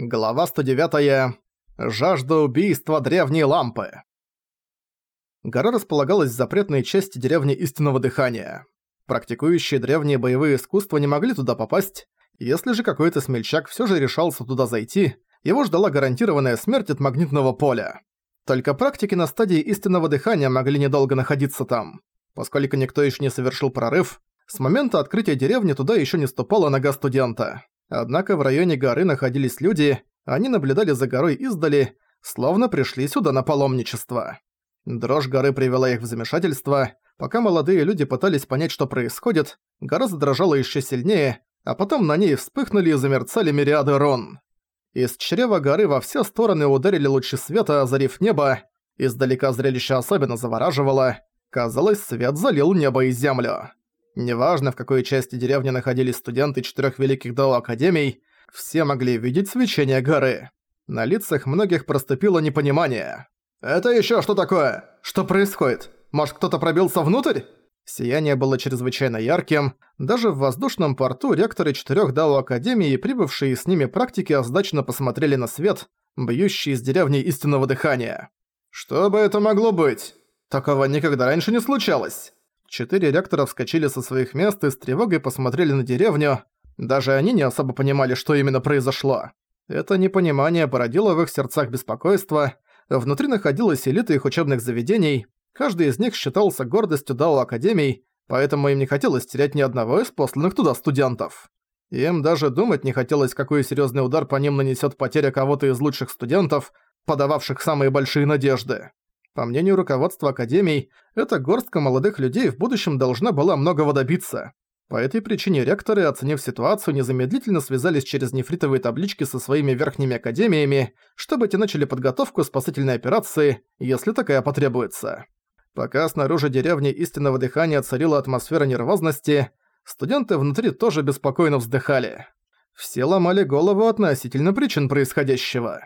Глава 109. Жажда убийства древней лампы. Гора располагалась в запретной части деревни Истинного Дыхания. Практикующие древние боевые искусства не могли туда попасть, если же какой-то смельчак все же решался туда зайти, его ждала гарантированная смерть от магнитного поля. Только практики на стадии Истинного Дыхания могли недолго находиться там. Поскольку никто еще не совершил прорыв, с момента открытия деревни туда еще не ступала нога студента. Однако в районе горы находились люди, они наблюдали за горой издали, словно пришли сюда на паломничество. Дрожь горы привела их в замешательство. Пока молодые люди пытались понять, что происходит, гора задрожала еще сильнее, а потом на ней вспыхнули и замерцали мириады рон. Из чрева горы во все стороны ударили лучи света, озарив небо. Издалека зрелище особенно завораживало. Казалось, свет залил небо и землю. Неважно, в какой части деревни находились студенты четырех великих дал Академий, все могли видеть свечение горы. На лицах многих проступило непонимание. «Это еще что такое? Что происходит? Может, кто-то пробился внутрь?» Сияние было чрезвычайно ярким. Даже в воздушном порту ректоры четырех дал Академии и прибывшие с ними практики оздачно посмотрели на свет, бьющий из деревни истинного дыхания. «Что бы это могло быть? Такого никогда раньше не случалось!» Четыре ректора вскочили со своих мест и с тревогой посмотрели на деревню. Даже они не особо понимали, что именно произошло. Это непонимание породило в их сердцах беспокойство. Внутри находилась элита их учебных заведений. Каждый из них считался гордостью Дао Академии, поэтому им не хотелось терять ни одного из посланных туда студентов. Им даже думать не хотелось, какой серьезный удар по ним нанесет потеря кого-то из лучших студентов, подававших самые большие надежды. По мнению руководства Академий, эта горстка молодых людей в будущем должна была многого добиться. По этой причине ректоры, оценив ситуацию, незамедлительно связались через нефритовые таблички со своими верхними академиями, чтобы те начали подготовку спасательной операции, если такая потребуется. Пока снаружи деревни истинного дыхания царила атмосфера нервозности, студенты внутри тоже беспокойно вздыхали. Все ломали голову относительно причин происходящего.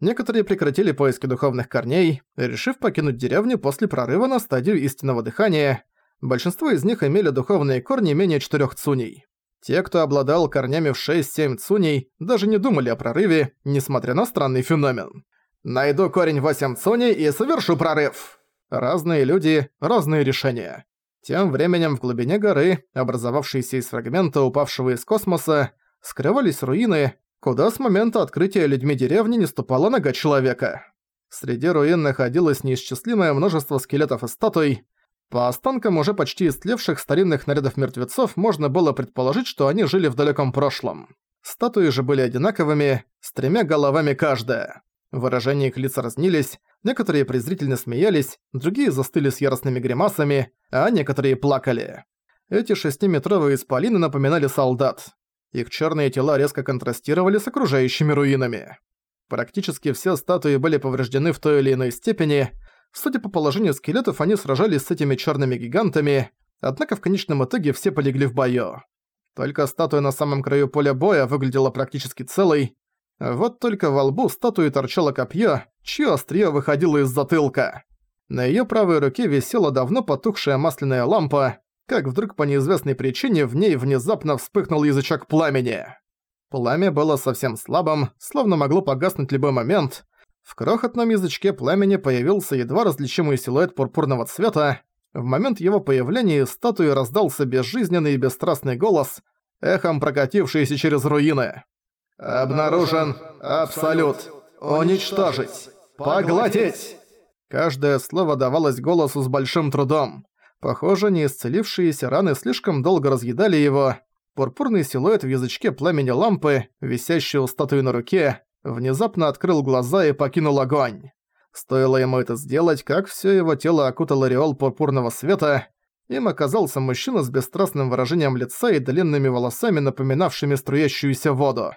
Некоторые прекратили поиски духовных корней, решив покинуть деревню после прорыва на стадию истинного дыхания. Большинство из них имели духовные корни менее четырех цуней. Те, кто обладал корнями в 6-7 цуней, даже не думали о прорыве, несмотря на странный феномен. «Найду корень 8 цуней и совершу прорыв!» Разные люди, разные решения. Тем временем в глубине горы, образовавшейся из фрагмента упавшего из космоса, скрывались руины, куда с момента открытия людьми деревни не ступала нога человека. Среди руин находилось неисчислимое множество скелетов и статуй. По останкам уже почти истлевших старинных нарядов мертвецов можно было предположить, что они жили в далеком прошлом. Статуи же были одинаковыми, с тремя головами каждая. Выражения их лиц разнились, некоторые презрительно смеялись, другие застыли с яростными гримасами, а некоторые плакали. Эти шестиметровые исполины напоминали солдат. Их черные тела резко контрастировали с окружающими руинами. Практически все статуи были повреждены в той или иной степени. Судя по положению скелетов, они сражались с этими черными гигантами, однако в конечном итоге все полегли в бою. Только статуя на самом краю поля боя выглядела практически целой. Вот только во лбу статуи торчало копье, чье острие выходило из затылка. На ее правой руке висела давно потухшая масляная лампа, как вдруг по неизвестной причине в ней внезапно вспыхнул язычок пламени. Пламя было совсем слабым, словно могло погаснуть любой момент. В крохотном язычке пламени появился едва различимый силуэт пурпурного цвета. В момент его появления из статуи раздался безжизненный и бесстрастный голос, эхом прокатившийся через руины. «Обнаружен Абсолют! Уничтожить! Поглотить!» Каждое слово давалось голосу с большим трудом. Похоже, неисцелившиеся раны слишком долго разъедали его. Пурпурный силуэт в язычке пламени лампы, висящего статуи на руке, внезапно открыл глаза и покинул огонь. Стоило ему это сделать, как все его тело окутало ореол пурпурного света. Им оказался мужчина с бесстрастным выражением лица и длинными волосами, напоминавшими струящуюся воду.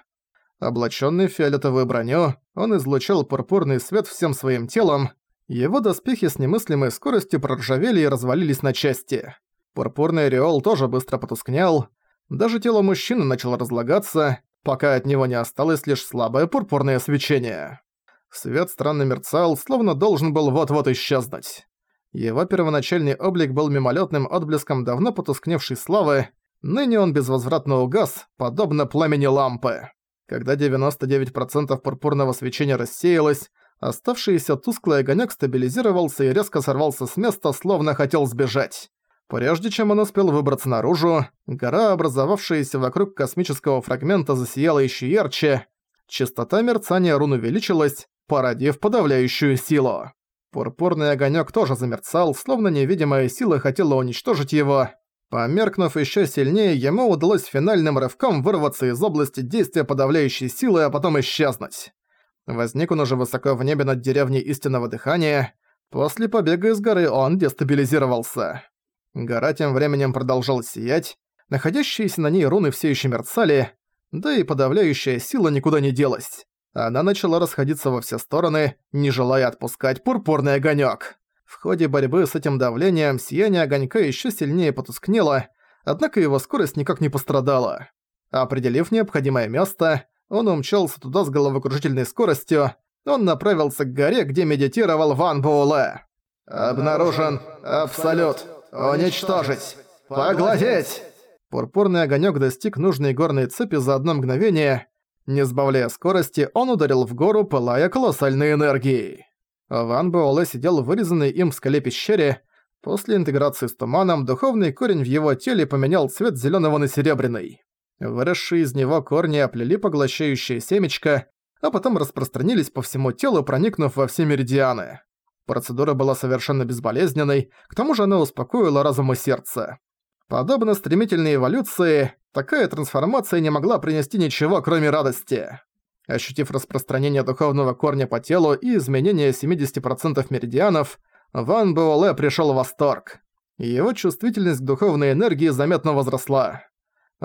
Облаченный в фиолетовую броню, он излучал пурпурный свет всем своим телом, его доспехи с немыслимой скоростью проржавели и развалились на части. Пурпурный ореол тоже быстро потускнел. Даже тело мужчины начало разлагаться, пока от него не осталось лишь слабое пурпурное свечение. Свет странно мерцал, словно должен был вот-вот исчезнуть. Его первоначальный облик был мимолетным отблеском давно потускневшей славы, ныне он безвозвратно угас, подобно пламени лампы. Когда 99% пурпурного свечения рассеялось, Оставшийся тусклый огонёк стабилизировался и резко сорвался с места, словно хотел сбежать. Прежде чем он успел выбраться наружу, гора, образовавшаяся вокруг космического фрагмента, засияла ещё ярче. Частота мерцания рун увеличилась, породив подавляющую силу. Пурпурный огонёк тоже замерцал, словно невидимая сила хотела уничтожить его. Померкнув ещё сильнее, ему удалось финальным рывком вырваться из области действия подавляющей силы, а потом исчезнуть. Возник он уже высоко в небе над деревней истинного дыхания. После побега из горы он дестабилизировался. Гора тем временем продолжала сиять, находящиеся на ней руны все еще мерцали, да и подавляющая сила никуда не делась. Она начала расходиться во все стороны, не желая отпускать пурпурный огонек. В ходе борьбы с этим давлением сияние огонька еще сильнее потускнело, однако его скорость никак не пострадала. Определив необходимое место, он умчался туда с головокружительной скоростью. Он направился к горе, где медитировал Ван Буэлэ. «Обнаружен Абсолют! Уничтожить! Поглотить!» Пурпурный огонек достиг нужной горной цепи за одно мгновение. Не сбавляя скорости, он ударил в гору, пылая колоссальной энергией. Ван Буэлэ сидел вырезанный им в скале пещере. После интеграции с туманом духовный корень в его теле поменял цвет зеленого на серебряный. Выросшие из него корни оплели поглощающее семечко, а потом распространились по всему телу, проникнув во все меридианы. Процедура была совершенно безболезненной, к тому же она успокоила разум и сердце. Подобно стремительной эволюции, такая трансформация не могла принести ничего, кроме радости. Ощутив распространение духовного корня по телу и изменение 70% меридианов, Ван Буэлэ пришёл в восторг. Его чувствительность к духовной энергии заметно возросла.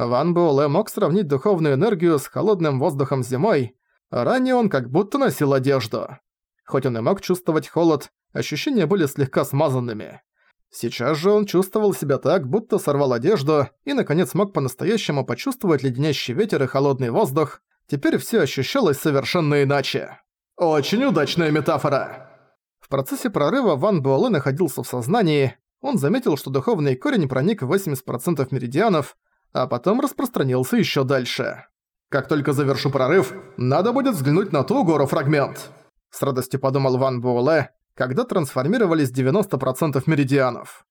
Ван Буэлэ мог сравнить духовную энергию с холодным воздухом зимой, а ранее он как будто носил одежду. Хоть он и мог чувствовать холод, ощущения были слегка смазанными. Сейчас же он чувствовал себя так, будто сорвал одежду и, наконец, мог по-настоящему почувствовать леденящий ветер и холодный воздух. Теперь все ощущалось совершенно иначе. «Очень удачная метафора!» В процессе прорыва Ван Буэлэ находился в сознании. Он заметил, что духовный корень проник в 80% меридианов, а потом распространился еще дальше. «Как только завершу прорыв, надо будет взглянуть на ту гору-фрагмент», с радостью подумал Ван Буэлэ, когда трансформировались 90% меридианов.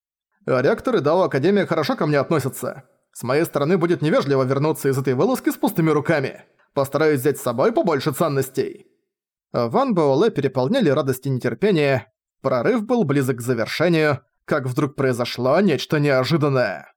«Реакторы Дао Академия хорошо ко мне относятся. С моей стороны будет невежливо вернуться из этой вылазки с пустыми руками. Постараюсь взять с собой побольше ценностей». Ван Буэлэ переполняли радость и нетерпение. Прорыв был близок к завершению, как вдруг произошло нечто неожиданное.